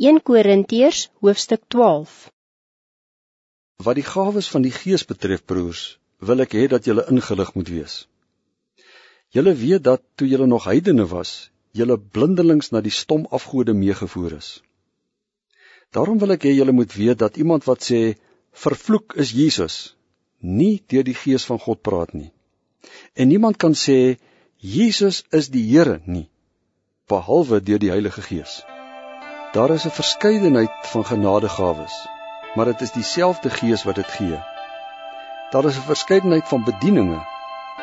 1 Korintiërs hoofstuk 12 Wat die gawes van die Gees betref, broers, wil ek hê dat julle ingelig moet wees. Julle weet dat toe julle nog heidene was, julle blindelings na die stom afgode meegevoer is. Daarom wil ek hê julle moet weet dat iemand wat sê vervloek is Jesus, nie deur die Gees van God praat nie. En niemand kan sê Jesus is die Here nie, behalwe deur die Heilige Gees. Daar is 'n verskeidenheid van genadegawes, maar dit is dieselfde Gees wat dit gee. Daar is 'n verskeidenheid van bedieninge,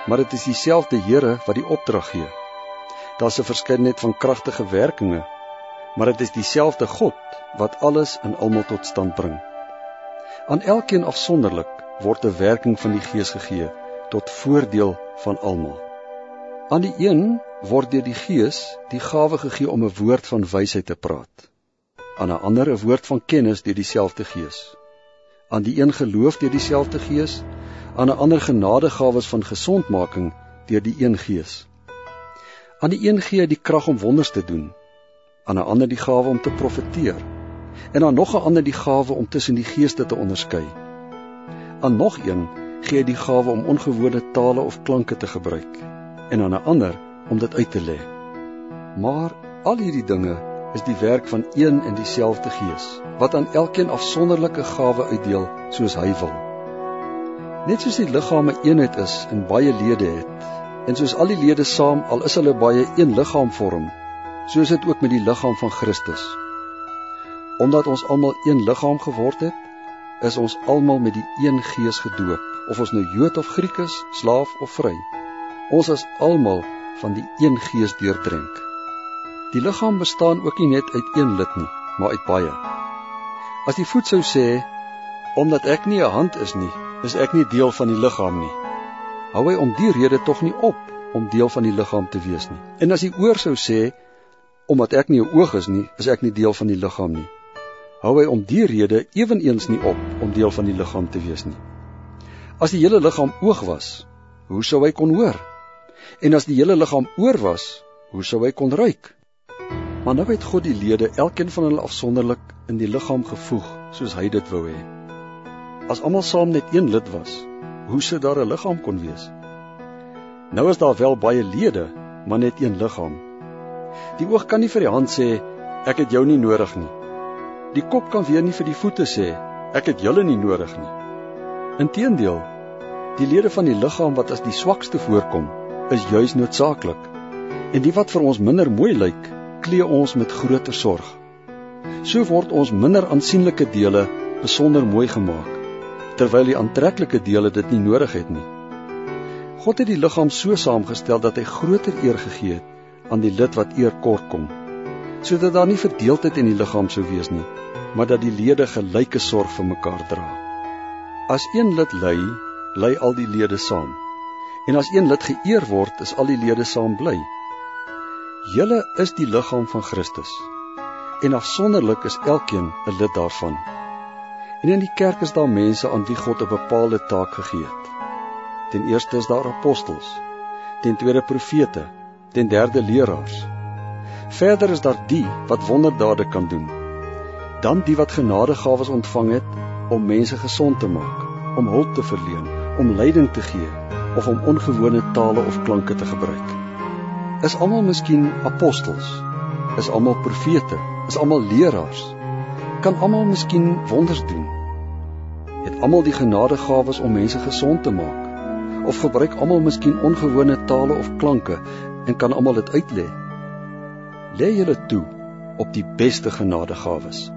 maar dit is dieselfde Here wat die opdrag gee. Daar's 'n verskeidenheid van kragtige werkinge, maar dit is dieselfde God wat alles en almal tot stand bring. Aan elkeen afsonderlik word 'n werking van die Gees gegee tot voordeel van almal. Aan die een word deur die Gees die gawe gegee om 'n woord van wysheid te praat aan 'n ander 'n woord van kennis deur dieselfde Gees. Aan die een geloof deur dieselfde Gees, aan 'n ander genadegawes van gesondmaking deur die een Gees. Aan die een gee hy die krag om wonders te doen, aan 'n ander die gawe om te profeteer, en aan nog 'n ander die gawe om tussen die geeste te onderskei. Aan nog een gee hy die gawe om ongewone tale of klanke te gebruik, en aan 'n ander om dit uit te lê. Maar al hierdie dinge is die werk van een en dieselfde Gees wat aan elkeen afsonderlike gawe uitdeel soos hy wil. Net soos die liggaam 'n eenheid is en baie lede het en soos al die lede saam al is hulle baie een liggaam vorm, so is dit ook met die liggaam van Christus. Omdat ons almal een liggaam geword het, is ons almal met die een Gees gedoop, of ons nou Jood of Griek is, slaaf of vry. Ons is almal van die een Gees deurdrink. Die liggaam bestaan ook nie net uit een lid nie, maar uit baie. As die voet sou sê, omdat ek nie 'n hand is nie, is ek nie deel van die liggaam nie. Hou hy om die rede tog nie op om deel van die liggaam te wees nie. En as die oor sou sê, omdat ek nie 'n oog is nie, is ek nie deel van die liggaam nie. Hou hy om die rede ewenigs nie op om deel van die liggaam te wees nie. As die hele liggaam oog was, hoe sou hy kon hoor? En as die hele liggaam oor was, hoe sou hy kon ruik? Maar nou het God die lede, elkeen van hulle afsonderlik in die liggaam gevoeg soos hy dit wou hê. As almal saam net een lid was, hoe sou daar 'n liggaam kon wees? Nou is daar wel baie lede, maar net een liggaam. Die oog kan nie vir die hand sê ek het jou nie nodig nie. Die kop kan weer nie vir die voete sê ek het julle nie nodig nie. Inteendeel, die lede van die liggaam wat as die swakste voorkom, is juis noodsaaklik. En die wat vir ons minder mooi lyk, klee ons met groter sorg. So word ons minder aansienlike dele besonder mooi gemaak, terwyl die aantreklike dele dit nie nodig het nie. God het die liggaam so saamgestel dat hy groter eer gegee het aan die lid wat eer kort kom, sodat daar nie verdeeldheid in die liggaam sou wees nie, maar dat die lede gelyke sorg vir mekaar dra. As een lid ly, ly al die lede saam. En as een lid geëer word, is al die lede saam bly. Julle is die liggaam van Christus. En afsonderlik is elkeen 'n lid daarvan. En in die kerk is daar mense aan wie God 'n bepaalde taak gegee het. Ten eerste is daar apostels, ten tweede profete, ten derde leraars. Verder is daar die wat wonderdade kan doen. Dan die wat genadegawes ontvang het om mense gesond te maak, om hulp te verleen, om leiding te gee of om ongewone tale of klanke te gebruik. Is almal miskien apostels? Is almal profete? Is almal leraars? Kan almal miskien wonders doen? Het almal die genadegawes om mense gesond te maak? Of gebruik almal miskien ongewone tale of klanke en kan almal dit uitlê? Lê julle toe op die beste genadegawes.